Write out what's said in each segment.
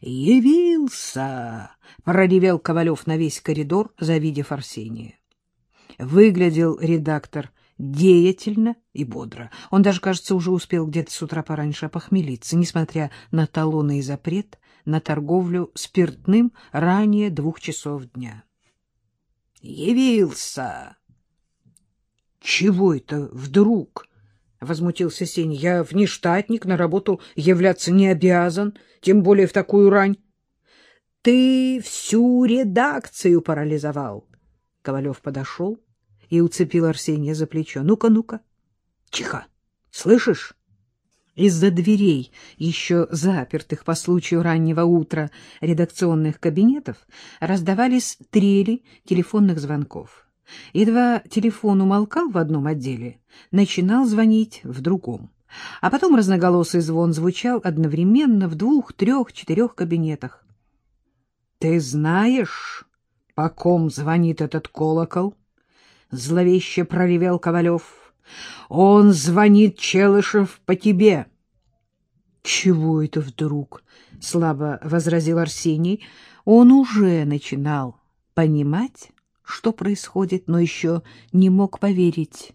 «Явился!» — проревел Ковалев на весь коридор, завидев Арсения. Выглядел редактор деятельно и бодро. Он даже, кажется, уже успел где-то с утра пораньше опохмелиться, несмотря на талоны и запрет на торговлю спиртным ранее двух часов дня. «Явился!» «Чего это вдруг?» — возмутился Сень. — Я внештатник, на работу являться не обязан, тем более в такую рань. — Ты всю редакцию парализовал. Ковалев подошел и уцепил Арсения за плечо. — Ну-ка, ну-ка. — Тихо. Слышишь? Из-за дверей, еще запертых по случаю раннего утра редакционных кабинетов, раздавались трели телефонных звонков. Едва телефон умолкал в одном отделе, начинал звонить в другом. А потом разноголосый звон звучал одновременно в двух, трех, четырех кабинетах. — Ты знаешь, по ком звонит этот колокол? — зловеще проревел Ковалев. — Он звонит, Челышев, по тебе. — Чего это вдруг? — слабо возразил Арсений. Он уже начинал понимать, что происходит, но еще не мог поверить.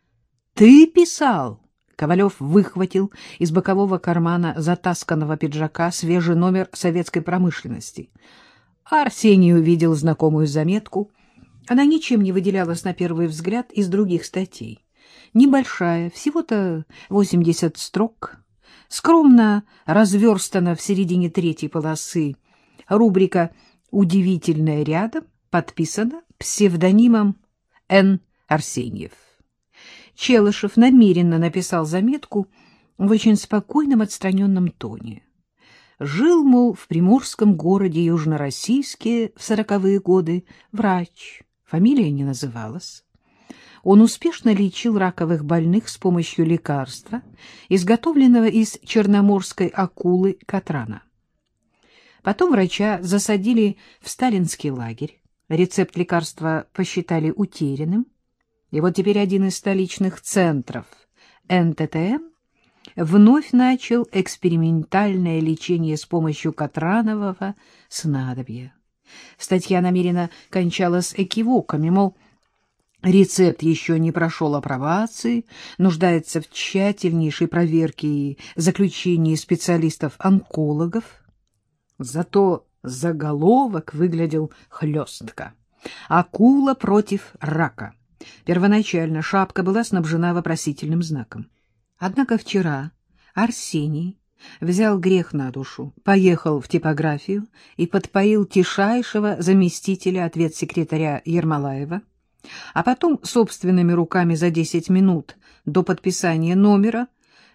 — Ты писал? Ковалев выхватил из бокового кармана затасканного пиджака свежий номер советской промышленности. Арсений увидел знакомую заметку. Она ничем не выделялась на первый взгляд из других статей. Небольшая, всего-то 80 строк, скромно разверстана в середине третьей полосы. Рубрика «Удивительное рядом» подписана псевдонимом Н. Арсеньев. Челышев намеренно написал заметку в очень спокойном отстраненном тоне. Жил, мол, в приморском городе Южнороссийске в сороковые годы врач, фамилия не называлась. Он успешно лечил раковых больных с помощью лекарства, изготовленного из черноморской акулы Катрана. Потом врача засадили в сталинский лагерь, Рецепт лекарства посчитали утерянным, и вот теперь один из столичных центров НТТМ вновь начал экспериментальное лечение с помощью катранового снадобья. Статья намеренно кончалась экивоками, мол, рецепт еще не прошел апробации, нуждается в тщательнейшей проверке и заключении специалистов-онкологов. Зато Заголовок выглядел хлестко. «Акула против рака». Первоначально шапка была снабжена вопросительным знаком. Однако вчера Арсений взял грех на душу, поехал в типографию и подпоил тишайшего заместителя ответ-секретаря Ермолаева, а потом собственными руками за десять минут до подписания номера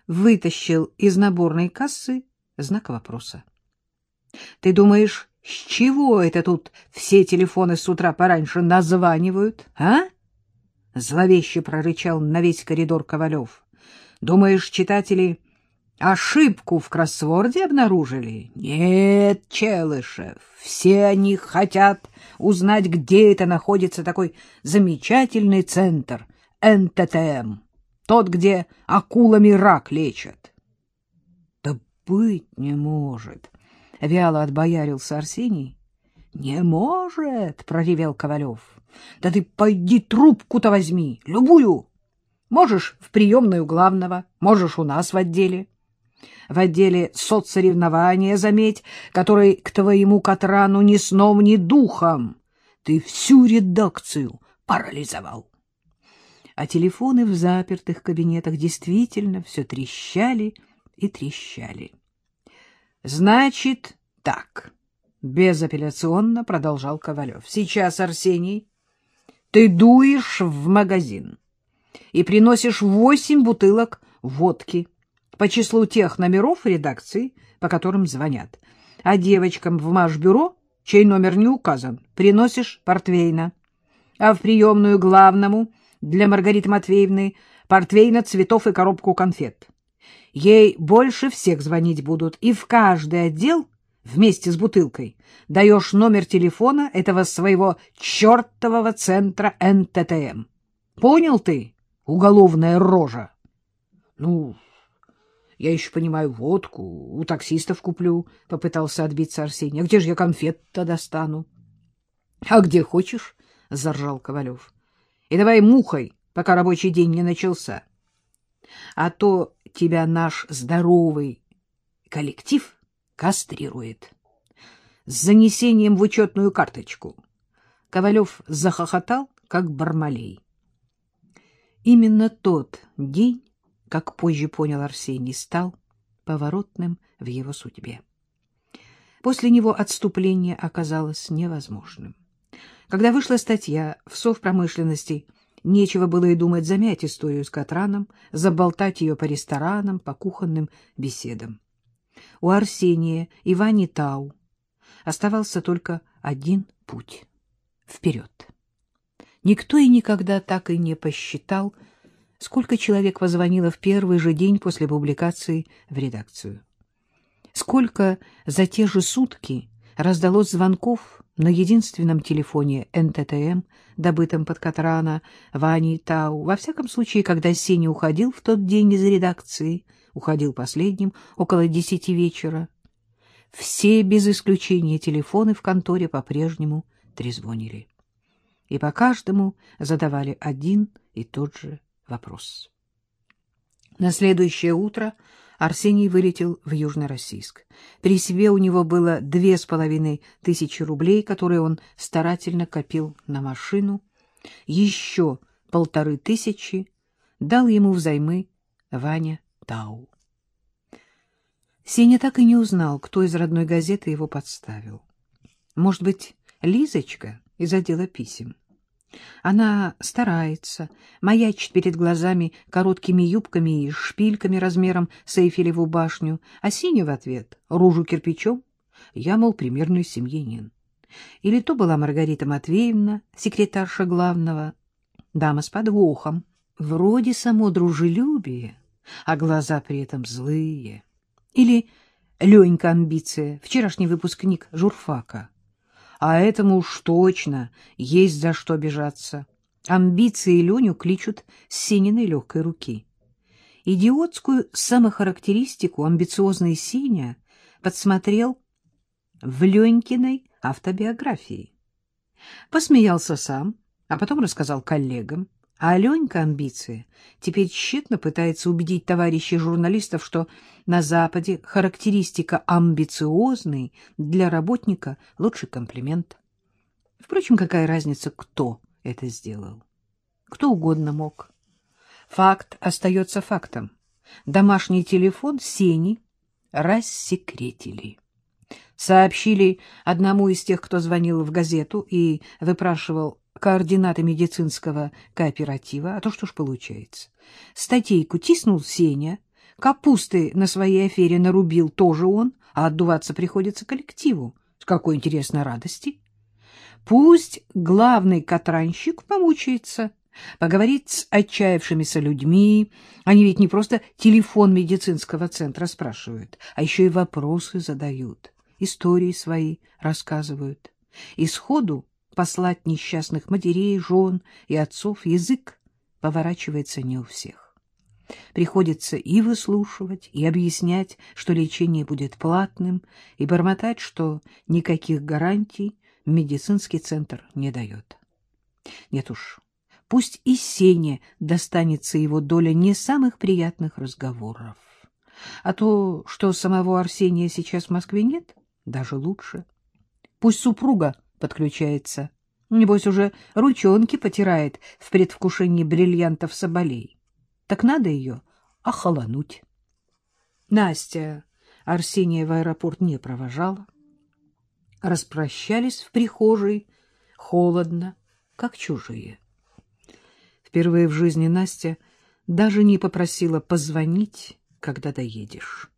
вытащил из наборной кассы знак вопроса. Ты думаешь, с чего это тут все телефоны с утра пораньше названивают, а? Зловеще прорычал на весь коридор Ковалев. Думаешь, читатели ошибку в кроссворде обнаружили? Нет, Челышев, все они хотят узнать, где это находится такой замечательный центр НТТМ, тот, где акулами рак лечат. Да быть не может. — вяло отбоярился Арсений. — Не может, — проревел Ковалев. — Да ты пойди трубку-то возьми, любую. Можешь в приемную главного, можешь у нас в отделе. В отделе соцсоревнования, заметь, который к твоему Катрану ни сном, ни духом. Ты всю редакцию парализовал. А телефоны в запертых кабинетах действительно все трещали и трещали. Значит, так, безапелляционно продолжал Ковалев. Сейчас, Арсений, ты дуешь в магазин и приносишь восемь бутылок водки по числу тех номеров редакции, по которым звонят. А девочкам в Машбюро, чей номер не указан, приносишь портвейна. А в приемную главному для Маргариты Матвеевны портвейна, цветов и коробку конфет. Ей больше всех звонить будут, и в каждый отдел вместе с бутылкой даешь номер телефона этого своего чертового центра НТТМ. Понял ты, уголовная рожа? Ну, Я еще понимаю, водку у таксистов куплю, — попытался отбиться Арсений. — А где же я конфет-то достану? — А где хочешь, — заржал Ковалев. — И давай мухой, пока рабочий день не начался. А то тебя наш здоровый коллектив кастрирует. С занесением в учетную карточку. Ковалев захохотал, как бармалей. Именно тот день как позже понял Арсений, стал поворотным в его судьбе. После него отступление оказалось невозможным. Когда вышла статья в Совпромышленности, нечего было и думать замять историю с Катраном, заболтать ее по ресторанам, по кухонным беседам. У Арсения и Вани Тау оставался только один путь — вперед. Никто и никогда так и не посчитал, сколько человек позвонило в первый же день после публикации в редакцию. Сколько за те же сутки раздалось звонков на единственном телефоне НТТМ, добытом под Катрана, Вани Тау. Во всяком случае, когда Сеня уходил в тот день из редакции, уходил последним, около десяти вечера, все без исключения телефоны в конторе по-прежнему трезвонили. И по каждому задавали один и тот же вопрос. На следующее утро Арсений вылетел в Южно-Российск. При себе у него было две с половиной тысячи рублей, которые он старательно копил на машину. Еще полторы тысячи дал ему взаймы Ваня Тау. Сеня так и не узнал, кто из родной газеты его подставил. Может быть, Лизочка из отдела писем. Она старается, маячит перед глазами короткими юбками и шпильками размером с Эйфелеву башню, а Синя в ответ — ружу кирпичом. Я, мол, примерный семьянин. Или то была Маргарита Матвеевна, секретарша главного, дама с подвохом, вроде само дружелюбие, а глаза при этом злые. Или Ленька Амбиция, вчерашний выпускник журфака — а этому уж точно есть за что обижаться. Амбиции Леню кличут с Сининой легкой руки. Идиотскую самохарактеристику амбициозный Синя подсмотрел в Ленькиной автобиографии. Посмеялся сам, а потом рассказал коллегам. А Аленька амбиции теперь тщетно пытается убедить товарищей журналистов, что на Западе характеристика амбициозный для работника лучший комплимент. Впрочем, какая разница, кто это сделал? Кто угодно мог. Факт остается фактом. Домашний телефон Сени рассекретили. Сообщили одному из тех, кто звонил в газету и выпрашивал координаты медицинского кооператива, а то что ж получается. Статейку тиснул Сеня, капусты на своей афере нарубил тоже он, а отдуваться приходится коллективу. С какой интересной радости! Пусть главный катранщик помучается, поговорит с отчаявшимися людьми. Они ведь не просто телефон медицинского центра спрашивают, а еще и вопросы задают, истории свои рассказывают. И сходу послать несчастных матерей, жен и отцов, язык поворачивается не у всех. Приходится и выслушивать, и объяснять, что лечение будет платным, и бормотать, что никаких гарантий медицинский центр не дает. Нет уж, пусть и Сене достанется его доля не самых приятных разговоров. А то, что самого Арсения сейчас в Москве нет, даже лучше. Пусть супруга подключается. Небось, уже ручонки потирает в предвкушении бриллиантов соболей. Так надо ее охолонуть. Настя Арсения в аэропорт не провожала. Распрощались в прихожей, холодно, как чужие. Впервые в жизни Настя даже не попросила позвонить, когда доедешь.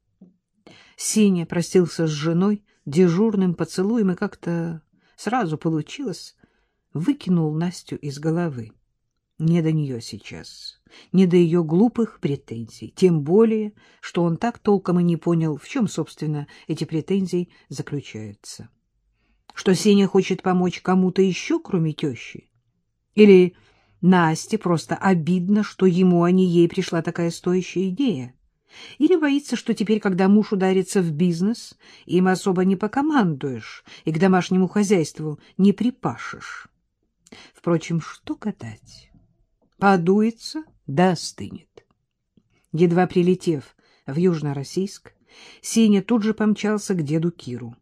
Сеня простился с женой дежурным поцелуем и как-то Сразу получилось, выкинул Настю из головы. Не до нее сейчас, не до ее глупых претензий, тем более, что он так толком и не понял, в чем, собственно, эти претензии заключаются. Что Сеня хочет помочь кому-то еще, кроме тещи? Или Насте просто обидно, что ему, а не ей, пришла такая стоящая идея? Или боится, что теперь, когда муж ударится в бизнес, им особо не покомандуешь и к домашнему хозяйству не припашешь. Впрочем, что гадать? Подуется, да остынет. Едва прилетев в Южно-Российск, Сеня тут же помчался к деду Киру.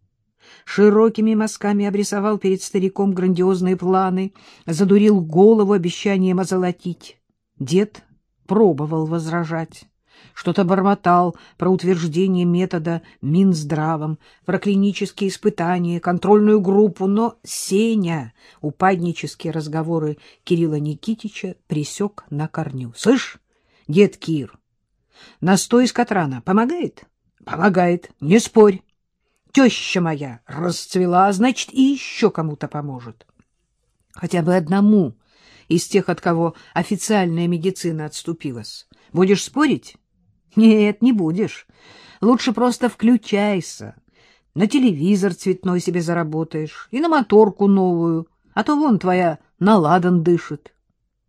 Широкими мазками обрисовал перед стариком грандиозные планы, задурил голову обещанием озолотить. Дед пробовал возражать. Что-то бормотал про утверждение метода Минздравом, про клинические испытания, контрольную группу, но Сеня упаднические разговоры Кирилла Никитича присек на корню. — Слышь, дед Кир, настой из Катрана помогает? — Помогает, не спорь. Теща моя расцвела, значит, и еще кому-то поможет. Хотя бы одному из тех, от кого официальная медицина отступилась. Будешь спорить? Нет, не будешь. Лучше просто включайся. На телевизор цветной себе заработаешь и на моторку новую, а то вон твоя наладан дышит.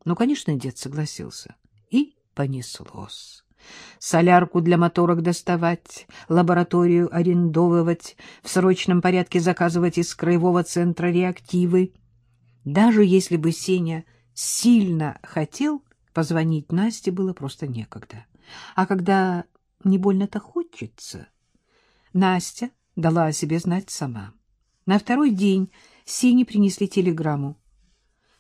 Ну, конечно, дед согласился. И понеслось. Солярку для моторок доставать, лабораторию арендовывать, в срочном порядке заказывать из краевого центра реактивы. Даже если бы Сеня сильно хотел, позвонить Насте было просто некогда. А когда не больно-то хочется, Настя дала о себе знать сама. На второй день Сине принесли телеграмму.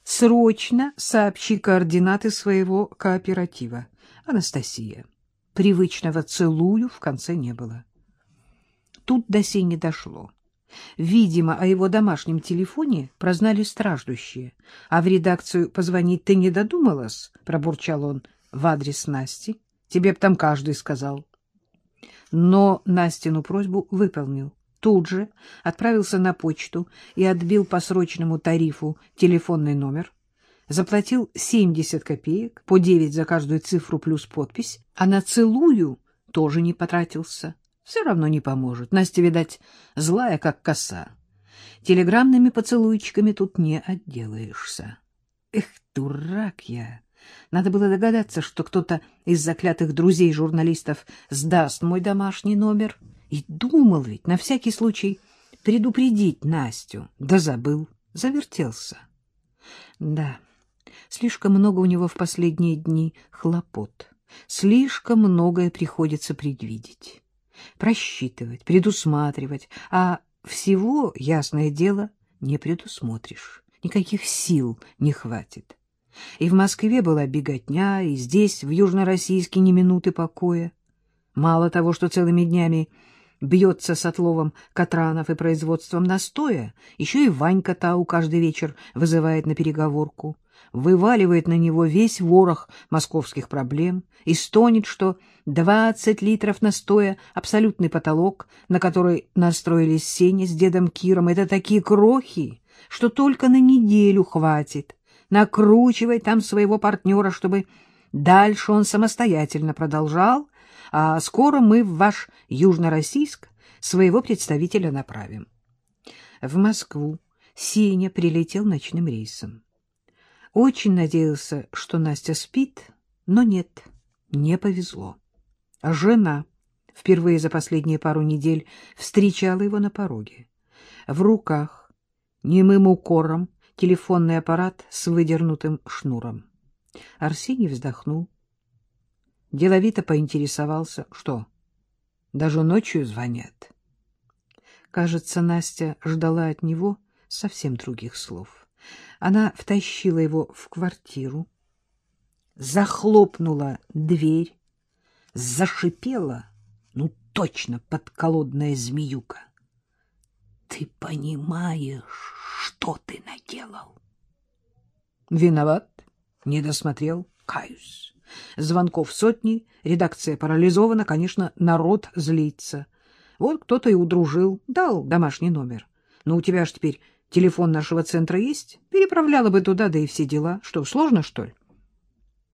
«Срочно сообщи координаты своего кооператива. Анастасия». Привычного «целую» в конце не было. Тут до Сини дошло. Видимо, о его домашнем телефоне прознали страждущие. А в редакцию позвонить ты не додумалась? — пробурчал он в адрес Насти. — Тебе б там каждый сказал. Но Настину просьбу выполнил. Тут же отправился на почту и отбил по срочному тарифу телефонный номер, заплатил 70 копеек, по 9 за каждую цифру плюс подпись, а на целую тоже не потратился. Все равно не поможет. Настя, видать, злая, как коса. Телеграммными поцелуйчиками тут не отделаешься. Эх, дурак я! Надо было догадаться, что кто-то из заклятых друзей журналистов сдаст мой домашний номер. И думал ведь на всякий случай предупредить Настю. Да забыл, завертелся. Да, слишком много у него в последние дни хлопот. Слишком многое приходится предвидеть просчитывать, предусматривать, а всего, ясное дело, не предусмотришь. Никаких сил не хватит. И в Москве была беготня, и здесь, в Южно-Российске, ни минуты покоя. Мало того, что целыми днями бьется с отловом Катранов и производством настоя, еще и Ванька Тау каждый вечер вызывает на переговорку вываливает на него весь ворох московских проблем и стонет, что 20 литров настоя — абсолютный потолок, на который настроились Сеня с дедом Киром. Это такие крохи, что только на неделю хватит. Накручивай там своего партнера, чтобы дальше он самостоятельно продолжал, а скоро мы в ваш Южно-Российск своего представителя направим. В Москву Сеня прилетел ночным рейсом. Очень надеялся, что Настя спит, но нет, не повезло. Жена впервые за последние пару недель встречала его на пороге. В руках, немым укором, телефонный аппарат с выдернутым шнуром. Арсений вздохнул. Деловито поинтересовался, что, даже ночью звонят. Кажется, Настя ждала от него совсем других слов. Она втащила его в квартиру, захлопнула дверь, зашипела, ну точно подколодная змеюка. — Ты понимаешь, что ты наделал? — Виноват, не досмотрел, каюсь. Звонков сотни, редакция парализована, конечно, народ злится. Вот кто-то и удружил, дал домашний номер. Но у тебя ж теперь Телефон нашего центра есть? Переправляла бы туда, да и все дела. Что, сложно, что ли?